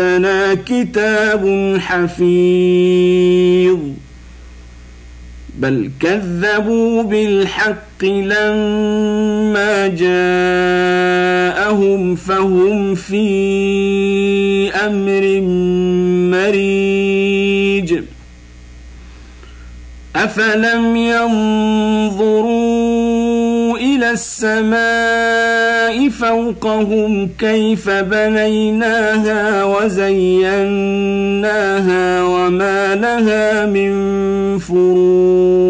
وعندنا كتاب حفيظ. بل كذبوا بالحق لما جاءهم فهم في أمر مريج. أفلم ينظروا إلى السماء فوقهم كيف بنيناها وزيناها وما لها من فروج ۖ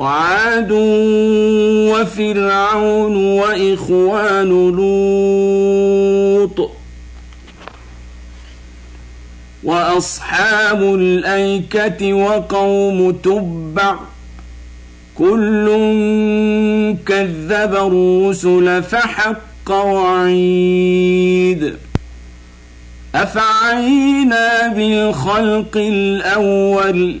وعاد وفرعون وإخوان لوط وأصحاب الأيكة وقوم تبع كل كذب الرسل فحق وعيد أفعينا بالخلق الأول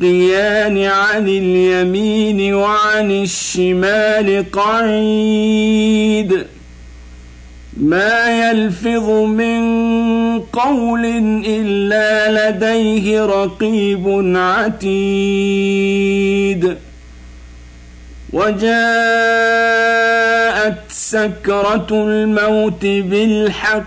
يلقيان عن اليمين وعن الشمال قعيد. ما يلفظ من قول إلا لديه رقيب عتيد. وجاءت سكرة الموت بالحق.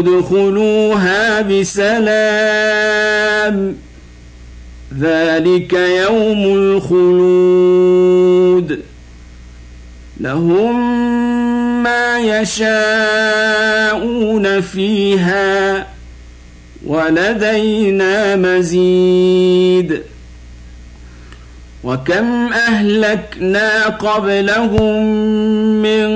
ادخلوها بسلام. ذلك يوم الخلود. لهم ما يشاءون فيها ولدينا مزيد. وكم أهلكنا قبلهم من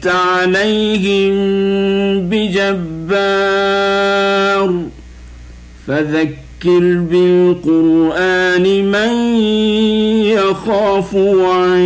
أنت عليهم بجبار. فذكر بالقرآن من يخاف وعيد.